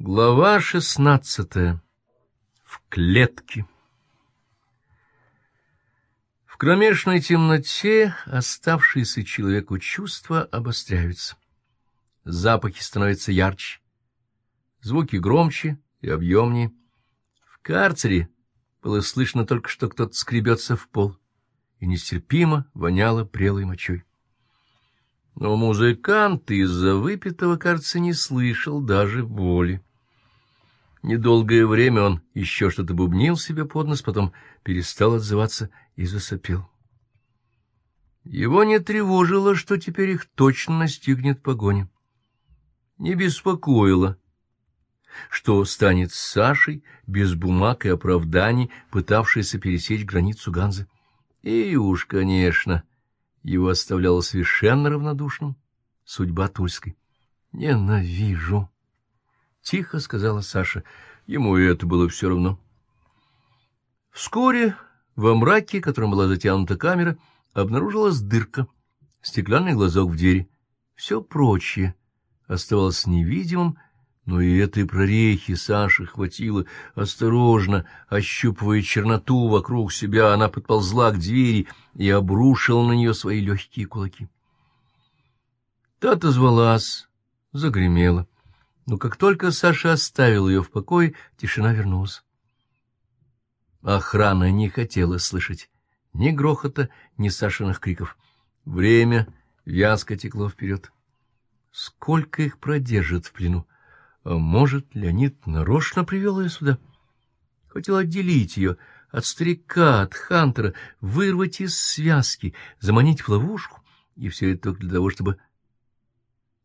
Глава шестнадцатая. В клетке. В кромешной темноте оставшиеся человеку чувства обостряются. Запахи становятся ярче, звуки громче и объемнее. В карцере было слышно только, что кто-то скребется в пол, и нестерпимо воняло прелой мочой. Но музыкант из-за выпитого, кажется, не слышал даже боли. Недолгое время он еще что-то бубнил себе под нос, потом перестал отзываться и засопел. Его не тревожило, что теперь их точно настигнет погоня. Не беспокоило, что станет с Сашей без бумаг и оправданий, пытавшейся пересечь границу Ганзы. И уж, конечно, его оставляло совершенно равнодушным судьба Тульской. «Ненавижу!» — тихо сказала Саша. Ему и это было все равно. Вскоре во мраке, которым была затянута камера, обнаружилась дырка, стеклянный глазок в двери. Все прочее оставалось невидимым, но и этой прорехи Саше хватило. Осторожно, ощупывая черноту вокруг себя, она подползла к двери и обрушила на нее свои легкие кулаки. Та отозвалась, загремела. Но как только Саша оставил ее в покое, тишина вернулась. Охрана не хотела слышать ни грохота, ни Сашиных криков. Время вязко текло вперед. Сколько их продержит в плену? А может, Леонид нарочно привел ее сюда? Хотел отделить ее от старика, от Хантера, вырвать из связки, заманить в ловушку, и все это только для того, чтобы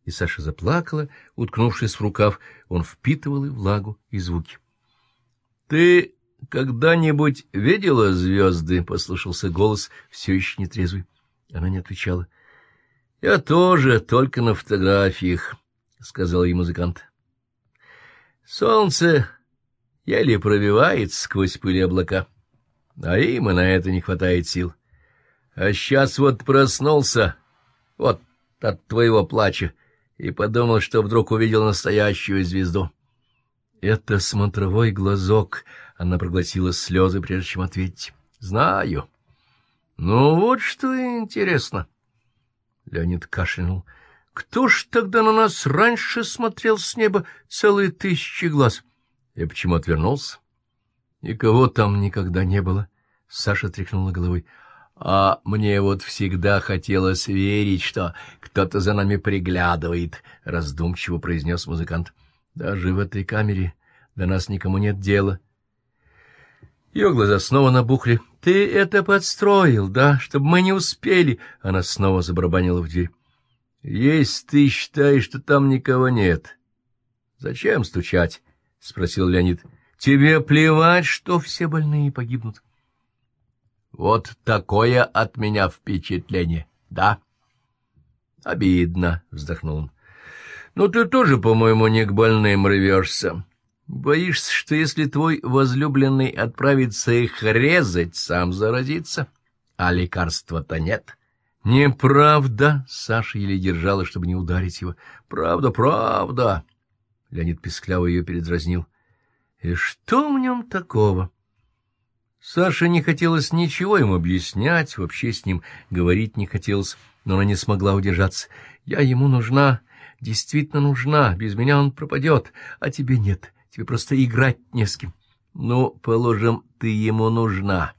и Саша заплакала, уткнувшись в рукав, он впитывал и влагу, и звуки. — Ты когда-нибудь видела звезды? — послышался голос, все еще нетрезвый. Она не отвечала. — Я тоже, только на фотографиях, — сказал ей музыкант. — Солнце еле пробивается сквозь пыли облака, а им и на это не хватает сил. А сейчас вот проснулся, вот от твоего плача, и подумал, что вдруг увидел настоящую звезду. Это смотровой глазок. Она проглотила слезы, прежде чем ответить. Знаю. Ну вот что интересно. Леонид кашлянул. Кто ж тогда на нас раньше смотрел с неба целые тысячи глаз? Я почему отвернулся? Никого там никогда не было. Саша тряхнула головой. А мне вот всегда хотелось верить, что кто-то за нами приглядывает, — раздумчиво произнес музыкант. Даже в этой камере до нас никому нет дела. Ее глаза снова набухли. — Ты это подстроил, да, чтобы мы не успели? Она снова забарабанила в дверь. — Есть ты считаешь, что там никого нет. — Зачем стучать? — спросил Леонид. — Тебе плевать, что все больные погибнут. — вот такое от меня впечатление, да? Обидно, вздохнул он. Ну ты тоже, по-моему, не к больным рвешься. Боишься, что если твой возлюбленный отправится их резать, сам заразится, а лекарства-то нет? Неправда, Саша еле держала, чтобы не ударить его. Правда, правда. Леонид пискляво ее передразнил. И что в нем такого? Саше не хотелось ничего ему объяснять, вообще с ним говорить не хотелось, но она не смогла удержаться. «Я ему нужна, действительно нужна, без меня он пропадет, а тебе нет, тебе просто играть не с кем». «Ну, положим, ты ему нужна.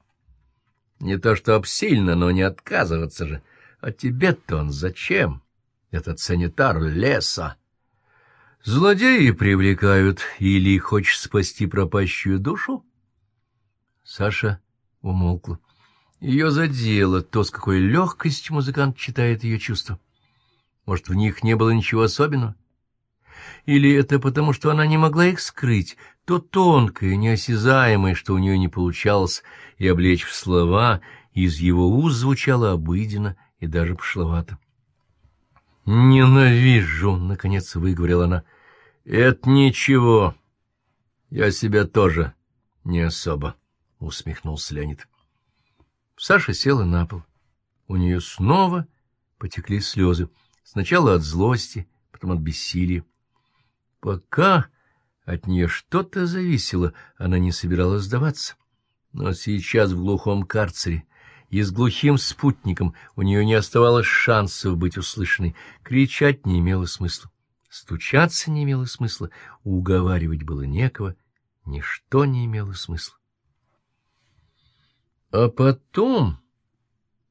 Не то что обсильно, но не отказываться же. А тебе-то он зачем? Этот санитар леса». «Злодеи привлекают, или хочешь спасти пропащую душу?» Саша умолкла. Ее задело то, с какой легкостью музыкант читает ее чувства. Может, в них не было ничего особенного? Или это потому, что она не могла их скрыть, то тонкое, неосязаемое, что у нее не получалось, и облечь в слова, из его уст звучало обыденно и даже пошловато. «Ненавижу!» — наконец выговорила она. «Это ничего. Я себя тоже не особо». — усмехнулся Леонид. Саша села на пол. У нее снова потекли слезы. Сначала от злости, потом от бессилия. Пока От нее что-то зависело, она не собиралась сдаваться. Но сейчас в глухом карцере и с глухим спутником у нее не оставалось шансов быть услышанной. Кричать не имело смысла, стучаться не имело смысла, уговаривать было некого, ничто не имело смысла. А потом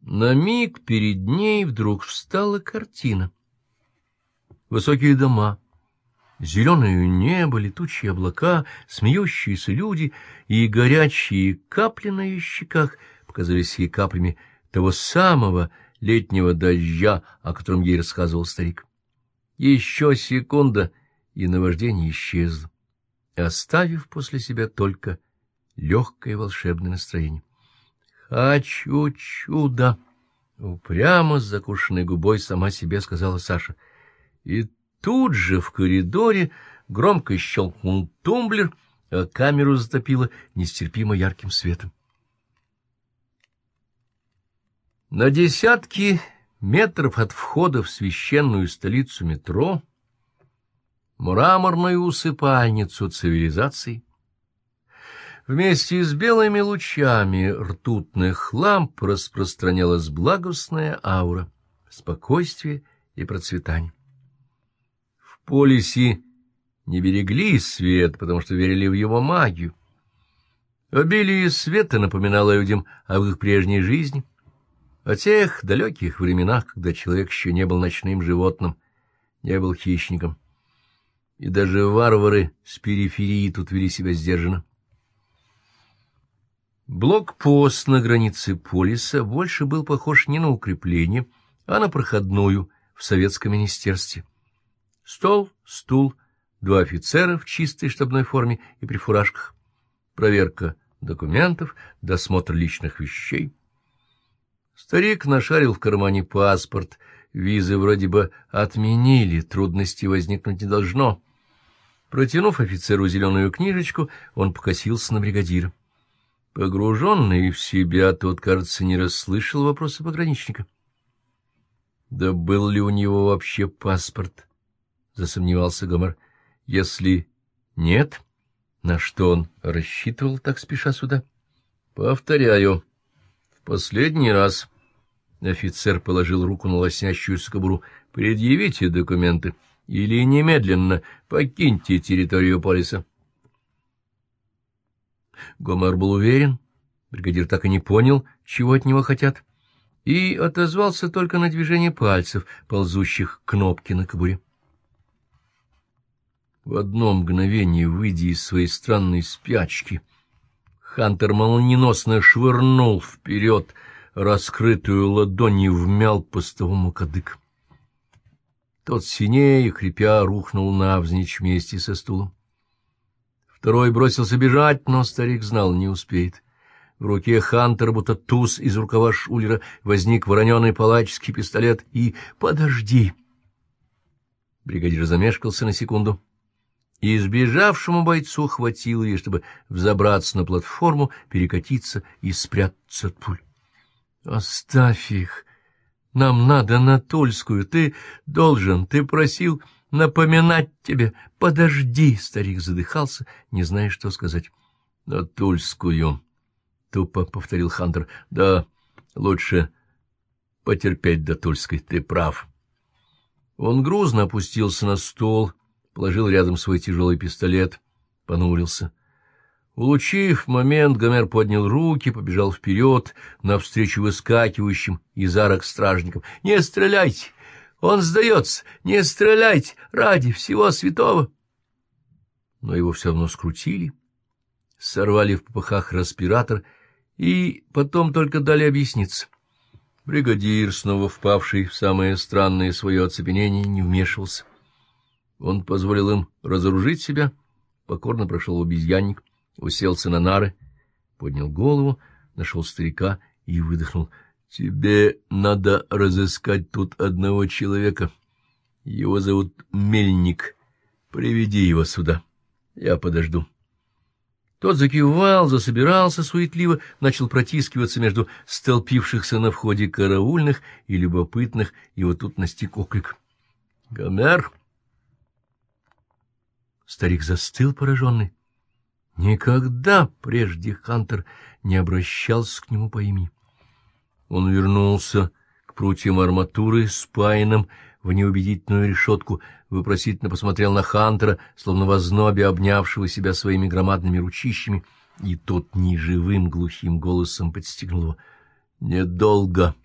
на миг перед ней вдруг встала картина. Высокие дома — Зеленое небо, летучие облака, смеющиеся люди и горячие капли на ее щеках показались ей каплями того самого летнего дождя, о котором ей рассказывал старик. Еще секунда, и наваждение исчезло, оставив после себя только легкое волшебное настроение. «Хочу чудо!» — упрямо с закушенной губой сама себе сказала Саша. И Тут же в коридоре громко щелкнул тумблер, а камеру затопило нестерпимо ярким светом. На десятки метров от входа в священную столицу метро, мраморную усыпальницу цивилизации, вместе с белыми лучами ртутных ламп распространялась благостная аура спокойствия и процветания полисе не берегли свет, потому что верили в его магию. Обилие света напоминало людям об их прежней жизни, о тех далеких временах, когда человек еще не был ночным животным, не был хищником. И даже варвары с периферии тут вели себя сдержанно. Блокпост на границе полиса больше был похож не на укрепление, а на проходную в советском министерстве. Стол, стул, два офицера в чистой штабной форме и при фуражках. Проверка документов, досмотр личных вещей. Старик нашарил в кармане паспорт. Визы вроде бы отменили, трудностей возникнуть не должно. Протянув офицеру зеленую книжечку, он покосился на бригадира. Погруженный в себя, тот, кажется, не расслышал вопроса пограничника. Да был ли у него вообще паспорт? — засомневался Гомер. — Если нет, на что он рассчитывал, так спеша сюда? — Повторяю, в последний раз. Офицер положил руку на лоснящуюся кобуру. — Предъявите документы или немедленно покиньте территорию полиса. Гомер был уверен, бригадир так и не понял, чего от него хотят, и отозвался только на движение пальцев, ползущих к кнопке на кобуре. В одно мгновение, выйдя из своей странной спячки, Хантер молниеносно швырнул вперед раскрытую ладонь и вмял постовому кадык. Тот синее, хрипя, рухнул навзничь вместе со стулом. Второй бросился бежать, но старик знал, не успеет. В руке Хантера, будто туз из рукава Шулера, возник вороненый палаческий пистолет и «Подожди!» Бригадир замешкался на секунду и избежавшему бойцу хватило ей, чтобы взобраться на платформу, перекатиться и спрятаться от пуль. — Оставь их! Нам надо на Тульскую. Ты должен, ты просил напоминать тебе. Подожди! — старик задыхался, не зная, что сказать. — На Тульскую! — тупо повторил Хантер. — Да, лучше потерпеть до Тульской, ты прав. Он грузно опустился на стол положил рядом свой тяжелый пистолет, понурился. Улучив момент, Гомер поднял руки, побежал вперед, навстречу выскакивающим из арок стражникам. — Не стреляйте! Он сдается! Не стреляйте! Ради всего святого! Но его все равно скрутили, сорвали в попыхах респиратор и потом только дали объясниться. Бригадир, снова впавший в самое странное свое оцепенение, не вмешивался. Он позволил им разоружить себя, покорно прошел обезьянник, уселся на нары, поднял голову, нашел старика и выдохнул. — Тебе надо разыскать тут одного человека. Его зовут Мельник. Приведи его сюда. Я подожду. Тот закивал, засобирался суетливо, начал протискиваться между столпившихся на входе караульных и любопытных, и вот тут настиг оклик. — Гомер! — Старик застыл пораженный. Никогда прежде Хантер не обращался к нему по имени. Он вернулся к прутьям арматуры, спаянным в неубедительную решетку, вопросительно посмотрел на Хантера, словно в ознобе обнявшего себя своими громадными ручищами, и тот неживым глухим голосом подстегнул его. «Недолго».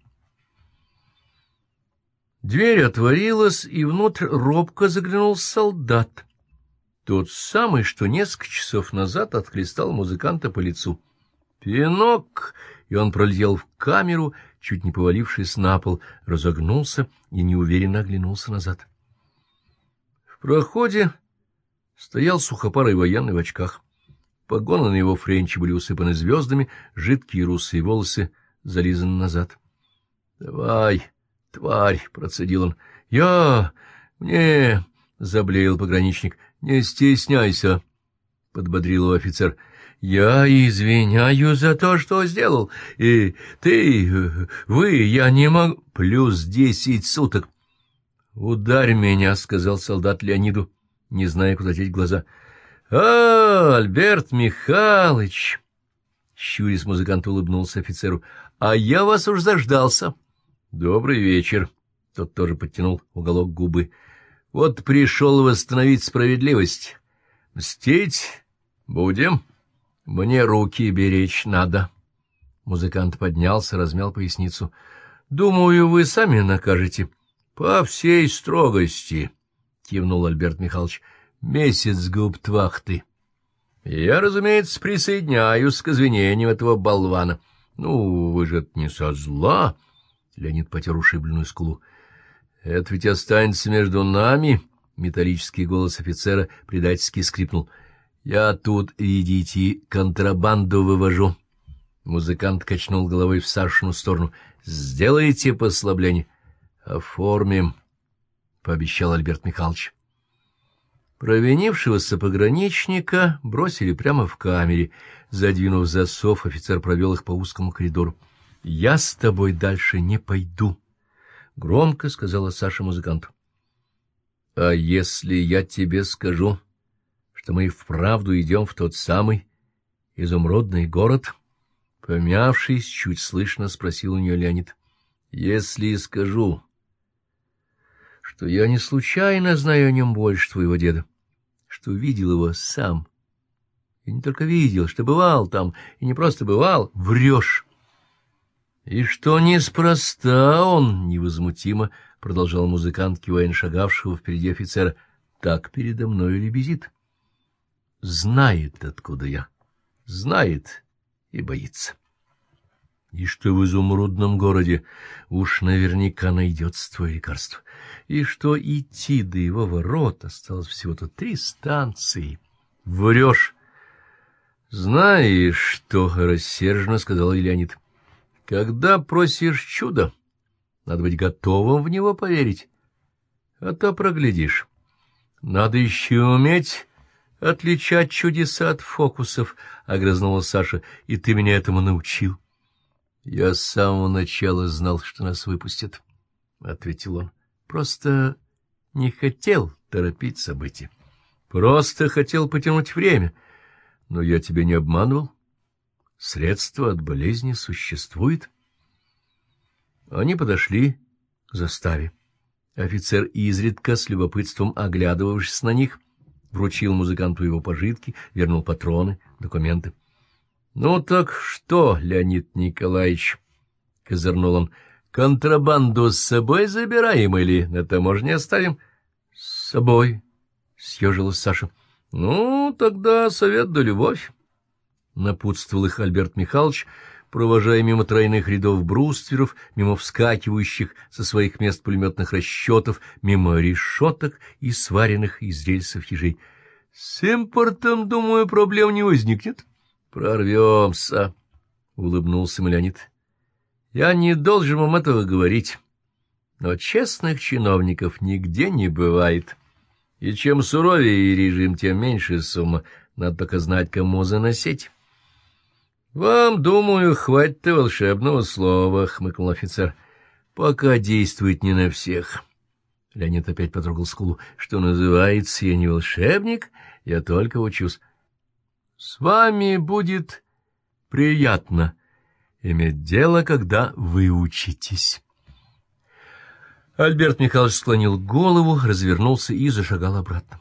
Дверь отворилась, и внутрь робко заглянул солдат. Тот самый, что несколько часов назад отхлестал музыканта по лицу. «Пинок!» И он пролетел в камеру, чуть не повалившись на пол, разогнулся и неуверенно оглянулся назад. В проходе стоял сухопарый военный в очках. Погоны на его френче были усыпаны звездами, жидкие русые волосы зализаны назад. — Давай, тварь! — процедил он. — Я... мне... — заблеял пограничник. — Не стесняйся, — подбодрил его офицер. — Я извиняю за то, что сделал. И ты, вы, я не могу... Плюс десять суток. — Ударь меня, — сказал солдат Леониду, не зная, куда деть глаза. — А, Альберт Михайлович! Щурис музыкант улыбнулся офицеру. — А я вас уж заждался. — Добрый вечер. Тот тоже подтянул уголок губы. — Вот пришел восстановить справедливость. Мстить будем? Мне руки беречь надо. Музыкант поднялся, размял поясницу. — Думаю, вы сами накажете. — По всей строгости, — кивнул Альберт Михайлович. — Месяц губтвахты. Я, разумеется, присоединяюсь к извинениям этого болвана. — Ну, вы же не со зла, — Леонид потер ушибленную скулу. — Это ведь останется между нами, — металлический голос офицера предательски скрипнул. — Я тут, видите, контрабанду вывожу. Музыкант качнул головой в Сашину сторону. — Сделайте послабление. — Оформим, — пообещал Альберт Михайлович. Провинившегося пограничника бросили прямо в камере. Задвинув засов, офицер провел их по узкому коридору. — Я с тобой дальше не пойду, — громко сказала Саша музыканту. — А если я тебе скажу, что мы и вправду идем в тот самый изумрудный город? Помявшись, чуть слышно спросил у нее Леонид. — Если скажу, что я не случайно знаю о нем больше твоего деда, что видел его сам. И не только видел, что бывал там, и не просто бывал, врешь. И что неспроста он, невозмутимо, продолжал музыкант, кивая шагавшего впереди офицера, так передо мною лебезит. Знает, откуда я, знает и боится и что в изумрудном городе уж наверняка найдется твое лекарство, и что идти до его ворот осталось всего-то три станции. Врешь. Знаешь, что рассерженно сказал Леонид. Когда просишь чудо, надо быть готовым в него поверить, а то проглядишь. Надо еще уметь отличать чудеса от фокусов, — огрызнула Саша, — и ты меня этому научил. — я с самого начала знал, что нас выпустят, — ответил он. — Просто не хотел торопить события. Просто хотел потянуть время. Но я тебя не обманывал. Средство от болезни существует. Они подошли к заставе. Офицер изредка, с любопытством оглядывавшись на них, вручил музыканту его пожитки, вернул патроны, документы. Ну так что, Леонид Николаевич, — козырнул он, — контрабанду с собой забираем или на таможне оставим? — С собой, — съежилась Саша. — Ну, тогда совет да любовь, — напутствовал их Альберт Михайлович, провожая мимо тройных рядов брустверов, мимо вскакивающих со своих мест пулеметных расчетов, мимо решеток и сваренных из рельсов ежей. — С импортом, думаю, проблем не возникнет. — Прорвемся, — улыбнулся Леонид. — Я не должен вам этого говорить, но честных чиновников нигде не бывает. И чем суровее режим, тем меньше сумма. Надо только знать, кому заносить. — Вам, думаю, хватит и волшебного слова, — хмыкнул офицер. — Пока действует не на всех. Леонид опять потрогал скулу. — Что называется, я не волшебник, Я только учусь. С вами будет приятно иметь дело, когда вы учитесь. Альберт Михайлович склонил голову, развернулся и зашагал обратно.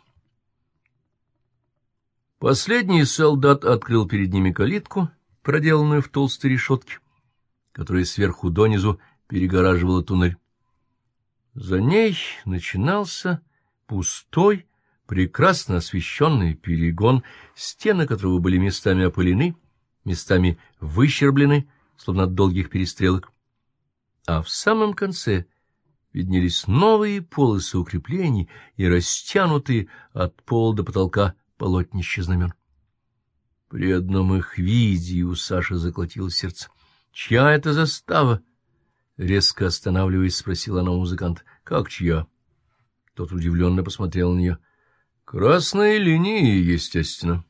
Последний солдат открыл перед ними калитку, проделанную в толстой решетке, которая сверху донизу перегораживала туннель. За ней начинался пустой, прекрасно освещенный перегон, стены которого были местами опылены, местами выщерблены, словно от долгих перестрелок. А в самом конце виднелись новые полосы укреплений и растянутые от пола до потолка полотнища знамен. При одном их виде у Саши заколотилось сердце. — Чья это застава? — резко останавливаясь, спросила она у музыканта. — Как чья? Тот удивленно посмотрел на нее. — Красные линии, естественно.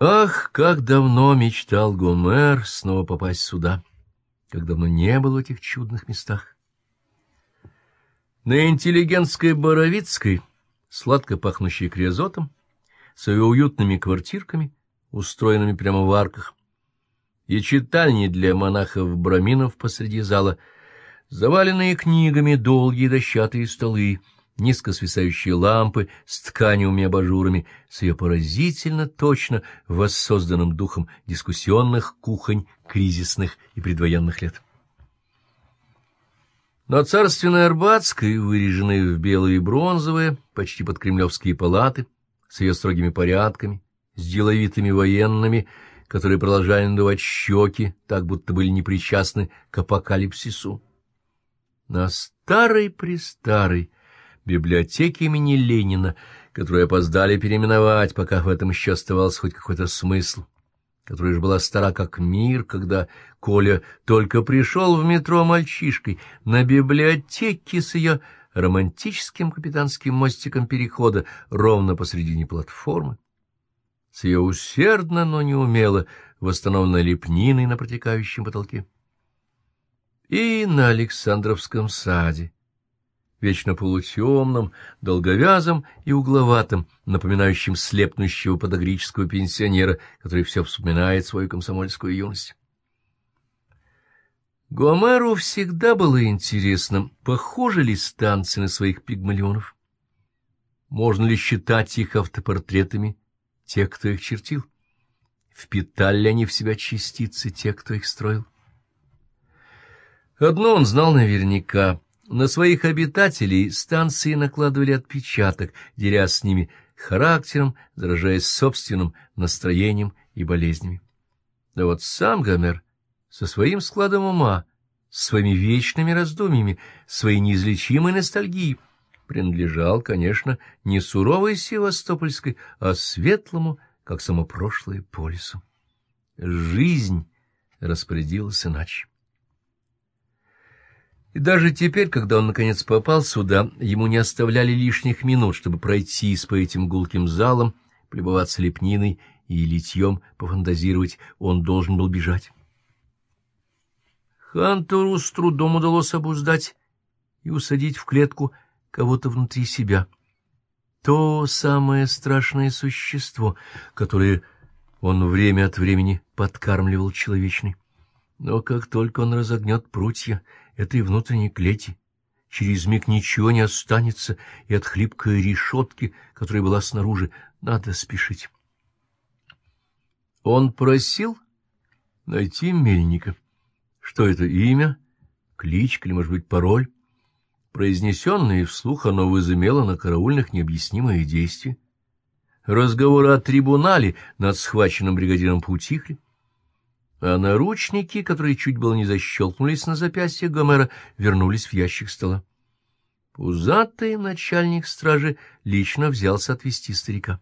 Ах, как давно мечтал Гомер снова попасть сюда, как давно не был в этих чудных местах. На интеллигентской Боровицкой, сладко пахнущей криозотом, с ее уютными квартирками, устроенными прямо в арках, и читальни для монахов-браминов посреди зала, заваленные книгами долгие дощатые столы, низко свисающие лампы с тканевыми абажурами, с ее поразительно точно воссозданным духом дискуссионных кухонь кризисных и предвоенных лет. На царственной Арбатской, выреженной в белые и бронзовые, почти под кремлевские палаты, с ее строгими порядками, с деловитыми военными, которые продолжали надувать щеки, так будто были непричастны к апокалипсису. На старой-престарой библиотеке имени Ленина, которую опоздали переименовать, пока в этом еще оставался хоть какой-то смысл, которая же была стара как мир, когда Коля только пришел в метро мальчишкой, на библиотеке с ее романтическим капитанским мостиком перехода ровно посредине платформы, с ее усердно, но неумело восстановленной лепниной на протекающем потолке. И на Александровском саде, вечно полутемном, долговязом и угловатым, напоминающим слепнущего подогрического пенсионера, который все вспоминает свою комсомольскую юность. Гомеру всегда было интересно, похожи ли станции на своих пигмалионов. Можно ли считать их автопортретами тех, кто их чертил? Впитали ли они в себя частицы тех, кто их строил? Одно он знал наверняка. На своих обитателей станции накладывали отпечаток, деря с ними характером, заражаясь собственным настроением и болезнями. Да вот сам Гомер со своим складом ума, своими вечными раздумьями, своей неизлечимой ностальгией, принадлежал, конечно, не суровой севастопольской, а светлому, как само прошлое, полису. Жизнь распорядилась иначе. И даже теперь, когда он наконец попал сюда, ему не оставляли лишних минут, чтобы пройтись по этим гулким залам, плебоваться лепниной и литьем, пофантазировать, он должен был бежать. Хантеру с трудом удалось обуздать и усадить в клетку кого-то внутри себя. То самое страшное существо, которое он время от времени подкармливал человечный. Но как только он разогнет прутья этой внутренней клети, через миг ничего не останется, и от хлипкой решетки, которая была снаружи, надо спешить. Он просил найти мельника. Что это, имя, кличка или, может быть, пароль? Произнесенное вслух оно возымело на караульных необъяснимое действие. Разговоры о трибунале над схваченным бригадиром поутихли, а наручники, которые чуть было не защелкнулись на запястье Гомера, вернулись в ящик стола. Пузатый начальник стражи лично взялся отвести старика.